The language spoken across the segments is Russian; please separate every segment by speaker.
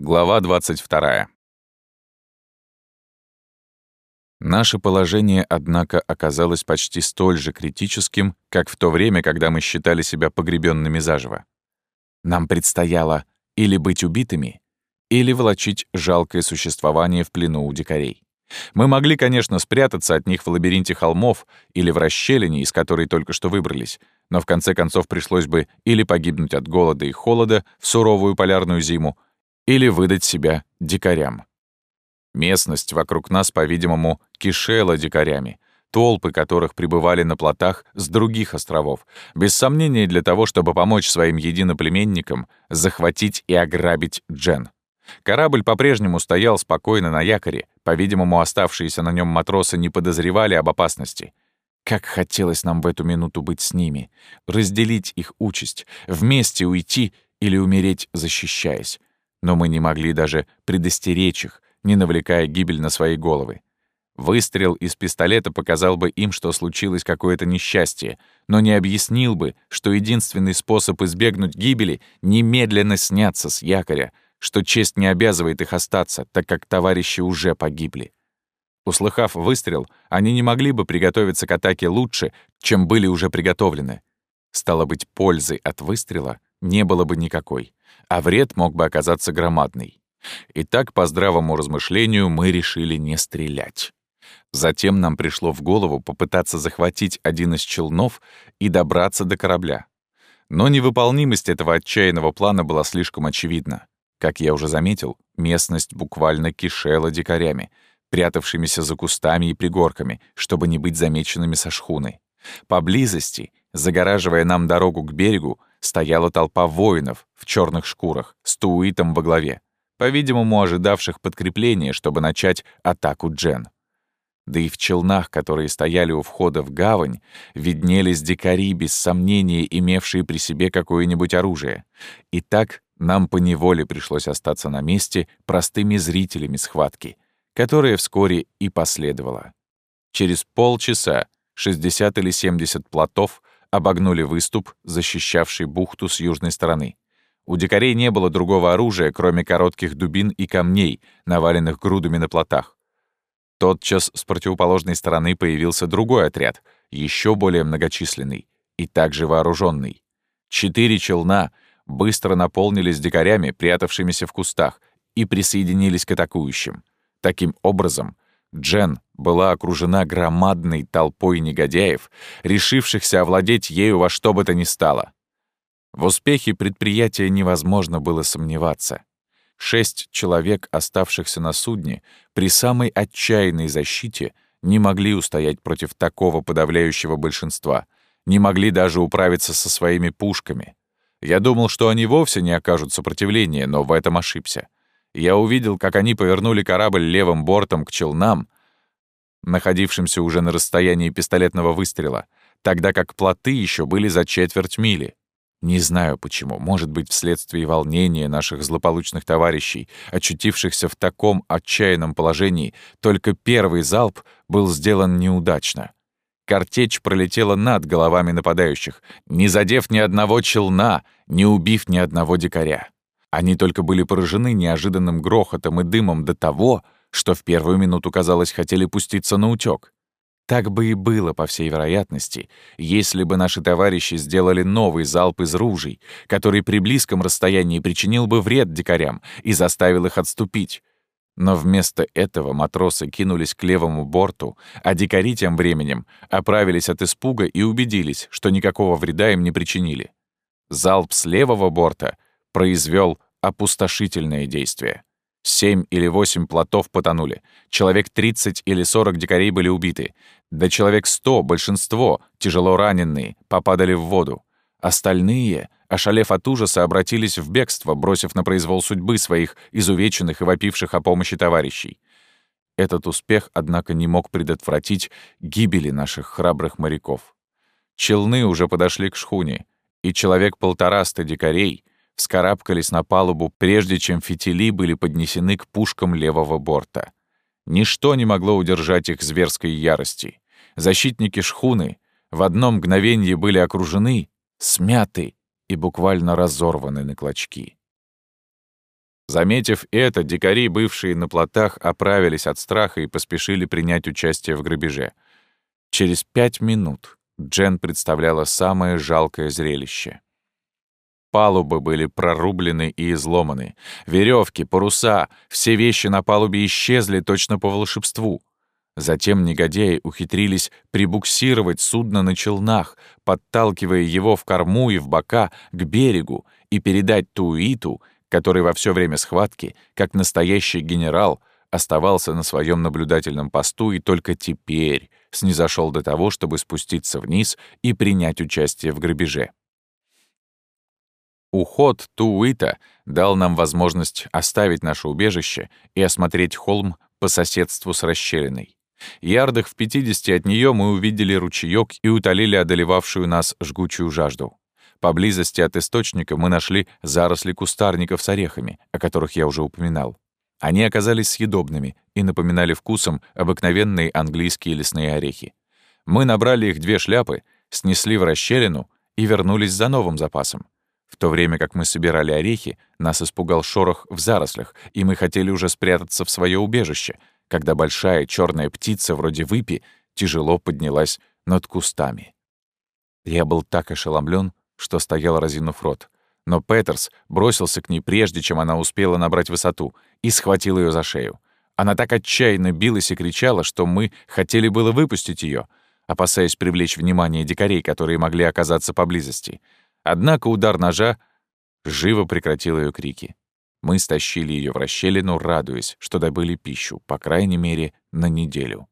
Speaker 1: Глава 22. Наше положение, однако, оказалось почти столь же критическим, как в то время, когда мы считали себя погребенными заживо. Нам предстояло или быть убитыми, или волочить жалкое существование в плену у дикарей. Мы могли, конечно, спрятаться от них в лабиринте холмов или в расщелине, из которой только что выбрались, но в конце концов пришлось бы или погибнуть от голода и холода в суровую полярную зиму, или выдать себя дикарям. Местность вокруг нас, по-видимому, кишела дикарями, толпы которых пребывали на плотах с других островов, без сомнения для того, чтобы помочь своим единоплеменникам захватить и ограбить Джен. Корабль по-прежнему стоял спокойно на якоре, по-видимому, оставшиеся на нем матросы не подозревали об опасности. Как хотелось нам в эту минуту быть с ними, разделить их участь, вместе уйти или умереть, защищаясь но мы не могли даже предостеречь их, не навлекая гибель на свои головы. Выстрел из пистолета показал бы им, что случилось какое-то несчастье, но не объяснил бы, что единственный способ избегнуть гибели — немедленно сняться с якоря, что честь не обязывает их остаться, так как товарищи уже погибли. Услыхав выстрел, они не могли бы приготовиться к атаке лучше, чем были уже приготовлены. Стало быть, пользы от выстрела не было бы никакой а вред мог бы оказаться громадный. Итак, по здравому размышлению, мы решили не стрелять. Затем нам пришло в голову попытаться захватить один из челнов и добраться до корабля. Но невыполнимость этого отчаянного плана была слишком очевидна. Как я уже заметил, местность буквально кишела дикарями, прятавшимися за кустами и пригорками, чтобы не быть замеченными со шхуны. Поблизости, загораживая нам дорогу к берегу, стояла толпа воинов в черных шкурах с Туитом во главе, по-видимому, ожидавших подкрепления, чтобы начать атаку Джен. Да и в челнах, которые стояли у входа в гавань, виднелись дикари, без сомнения имевшие при себе какое-нибудь оружие. И так нам поневоле пришлось остаться на месте простыми зрителями схватки, которая вскоре и последовала. Через полчаса 60 или 70 плотов обогнули выступ, защищавший бухту с южной стороны. У дикарей не было другого оружия, кроме коротких дубин и камней, наваленных грудами на плотах. Тотчас с противоположной стороны появился другой отряд, еще более многочисленный и также вооруженный. Четыре челна быстро наполнились дикарями, прятавшимися в кустах, и присоединились к атакующим. Таким образом, Джен была окружена громадной толпой негодяев, решившихся овладеть ею во что бы то ни стало. В успехе предприятия невозможно было сомневаться. Шесть человек, оставшихся на судне, при самой отчаянной защите не могли устоять против такого подавляющего большинства, не могли даже управиться со своими пушками. Я думал, что они вовсе не окажут сопротивления, но в этом ошибся. Я увидел, как они повернули корабль левым бортом к челнам, находившимся уже на расстоянии пистолетного выстрела, тогда как плоты еще были за четверть мили. Не знаю почему, может быть, вследствие волнения наших злополучных товарищей, очутившихся в таком отчаянном положении, только первый залп был сделан неудачно. Картечь пролетела над головами нападающих, не задев ни одного челна, не убив ни одного дикаря. Они только были поражены неожиданным грохотом и дымом до того, что в первую минуту, казалось, хотели пуститься на утёк. Так бы и было, по всей вероятности, если бы наши товарищи сделали новый залп из ружей, который при близком расстоянии причинил бы вред дикарям и заставил их отступить. Но вместо этого матросы кинулись к левому борту, а дикари тем временем оправились от испуга и убедились, что никакого вреда им не причинили. Залп с левого борта произвел опустошительное действие. Семь или восемь плотов потонули. Человек 30 или 40 дикарей были убиты. Да человек 100, большинство, тяжело раненые, попадали в воду. Остальные, ошалев от ужаса, обратились в бегство, бросив на произвол судьбы своих изувеченных и вопивших о помощи товарищей. Этот успех, однако, не мог предотвратить гибели наших храбрых моряков. Челны уже подошли к шхуне, и человек полтораста дикарей — вскарабкались на палубу, прежде чем фитили были поднесены к пушкам левого борта. Ничто не могло удержать их зверской ярости. Защитники шхуны в одно мгновенье были окружены, смяты и буквально разорваны на клочки. Заметив это, дикари, бывшие на плотах, оправились от страха и поспешили принять участие в грабеже. Через пять минут Джен представляла самое жалкое зрелище. Палубы были прорублены и изломаны. Веревки, паруса, все вещи на палубе исчезли точно по волшебству. Затем негодяи ухитрились прибуксировать судно на челнах, подталкивая его в корму и в бока к берегу и передать Туиту который во все время схватки, как настоящий генерал, оставался на своем наблюдательном посту и только теперь снизошел до того, чтобы спуститься вниз и принять участие в грабеже. Уход Туита дал нам возможность оставить наше убежище и осмотреть холм по соседству с расщелиной. Ярдах в 50 от нее мы увидели ручеёк и утолили одолевавшую нас жгучую жажду. Поблизости от источника мы нашли заросли кустарников с орехами, о которых я уже упоминал. Они оказались съедобными и напоминали вкусом обыкновенные английские лесные орехи. Мы набрали их две шляпы, снесли в расщелину и вернулись за новым запасом. В то время как мы собирали орехи, нас испугал шорох в зарослях, и мы хотели уже спрятаться в свое убежище, когда большая черная птица вроде выпи тяжело поднялась над кустами. Я был так ошеломлен, что стоял разинув рот. Но Петерс бросился к ней прежде, чем она успела набрать высоту, и схватил ее за шею. Она так отчаянно билась и кричала, что мы хотели было выпустить ее, опасаясь привлечь внимание дикарей, которые могли оказаться поблизости. Однако удар ножа живо прекратил ее крики. Мы стащили ее в расщелину, радуясь, что добыли пищу, по крайней мере, на неделю.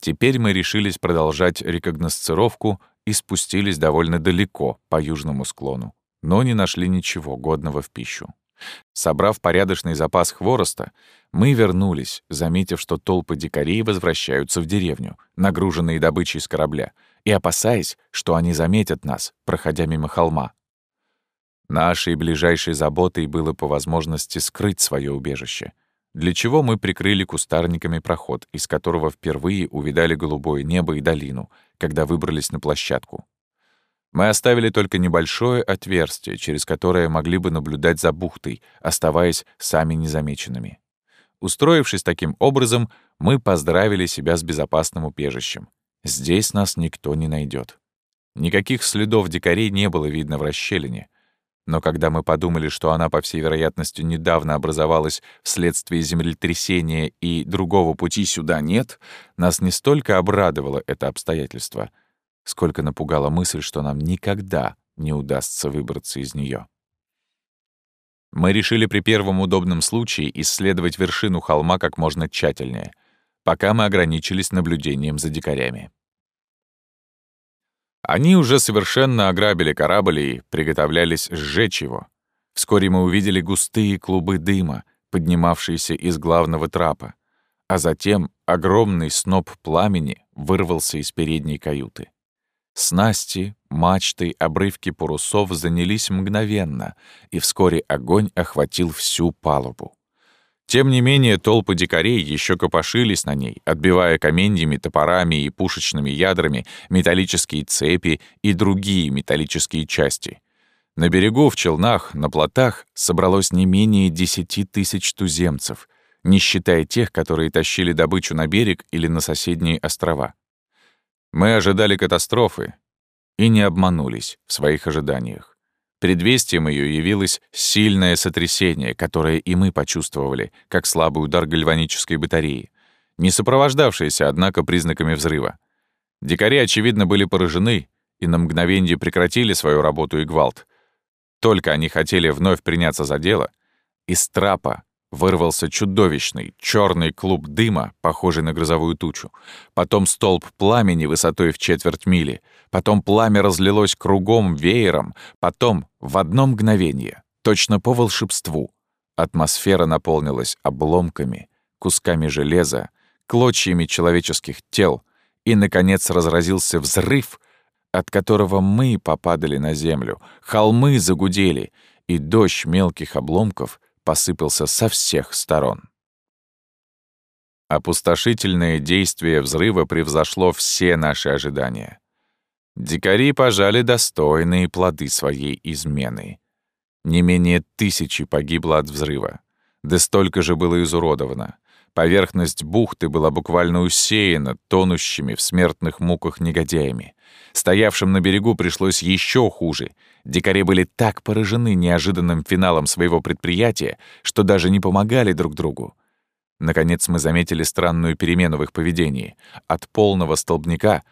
Speaker 1: Теперь мы решились продолжать рекогносцировку и спустились довольно далеко по южному склону, но не нашли ничего годного в пищу. Собрав порядочный запас хвороста, мы вернулись, заметив, что толпы дикарей возвращаются в деревню, нагруженные добычей с корабля, и опасаясь, что они заметят нас, проходя мимо холма. Нашей ближайшей заботой было по возможности скрыть свое убежище, для чего мы прикрыли кустарниками проход, из которого впервые увидали голубое небо и долину, когда выбрались на площадку. Мы оставили только небольшое отверстие, через которое могли бы наблюдать за бухтой, оставаясь сами незамеченными. Устроившись таким образом, мы поздравили себя с безопасным убежищем. Здесь нас никто не найдет. Никаких следов дикарей не было видно в расщелине. Но когда мы подумали, что она, по всей вероятности, недавно образовалась вследствие землетрясения и другого пути сюда нет, нас не столько обрадовало это обстоятельство, сколько напугала мысль, что нам никогда не удастся выбраться из нее. Мы решили при первом удобном случае исследовать вершину холма как можно тщательнее, пока мы ограничились наблюдением за дикарями. Они уже совершенно ограбили корабль и приготовлялись сжечь его. Вскоре мы увидели густые клубы дыма, поднимавшиеся из главного трапа, а затем огромный сноп пламени вырвался из передней каюты. Снасти, мачты, обрывки парусов занялись мгновенно, и вскоре огонь охватил всю палубу. Тем не менее, толпы дикарей еще копошились на ней, отбивая каменьями, топорами и пушечными ядрами металлические цепи и другие металлические части. На берегу, в челнах, на плотах собралось не менее десяти тысяч туземцев, не считая тех, которые тащили добычу на берег или на соседние острова. Мы ожидали катастрофы и не обманулись в своих ожиданиях. Предвестием ее явилось сильное сотрясение, которое и мы почувствовали, как слабый удар гальванической батареи, не сопровождавшееся, однако, признаками взрыва. Дикари, очевидно, были поражены и на мгновение прекратили свою работу и гвалт. Только они хотели вновь приняться за дело, из трапа Вырвался чудовищный, черный клуб дыма, похожий на грозовую тучу. Потом столб пламени высотой в четверть мили. Потом пламя разлилось кругом веером. Потом, в одно мгновение, точно по волшебству, атмосфера наполнилась обломками, кусками железа, клочьями человеческих тел, и, наконец, разразился взрыв, от которого мы попадали на землю, холмы загудели, и дождь мелких обломков — посыпался со всех сторон. Опустошительное действие взрыва превзошло все наши ожидания. Дикари пожали достойные плоды своей измены. Не менее тысячи погибло от взрыва. Да столько же было изуродовано. Поверхность бухты была буквально усеяна тонущими в смертных муках негодяями. Стоявшим на берегу пришлось еще хуже. Дикари были так поражены неожиданным финалом своего предприятия, что даже не помогали друг другу. Наконец мы заметили странную перемену в их поведении. От полного столбняка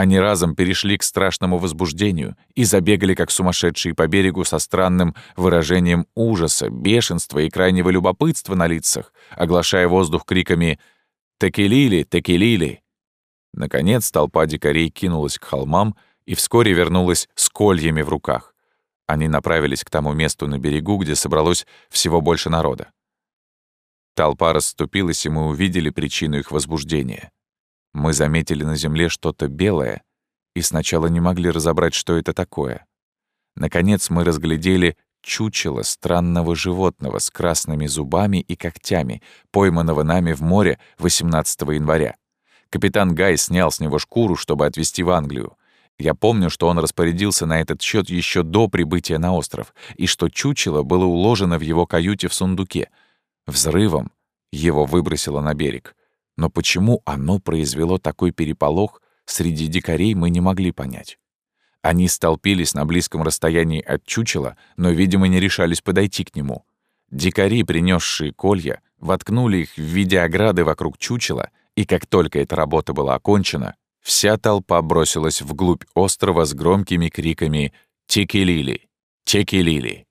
Speaker 1: они разом перешли к страшному возбуждению и забегали как сумасшедшие по берегу со странным выражением ужаса, бешенства и крайнего любопытства на лицах, оглашая воздух криками «Текелили! Текелили!». Наконец толпа дикарей кинулась к холмам и вскоре вернулась с кольями в руках. Они направились к тому месту на берегу, где собралось всего больше народа. Толпа расступилась, и мы увидели причину их возбуждения. Мы заметили на земле что-то белое и сначала не могли разобрать, что это такое. Наконец мы разглядели чучело странного животного с красными зубами и когтями, пойманного нами в море 18 января. Капитан Гай снял с него шкуру, чтобы отвезти в Англию. Я помню, что он распорядился на этот счет еще до прибытия на остров, и что чучело было уложено в его каюте в сундуке. Взрывом его выбросило на берег. Но почему оно произвело такой переполох, среди дикарей мы не могли понять. Они столпились на близком расстоянии от чучела, но, видимо, не решались подойти к нему. Дикари, принесшие колья, воткнули их в виде ограды вокруг чучела, и как только эта работа была окончена, вся толпа бросилась вглубь острова с громкими криками «Текелили! Текелили!».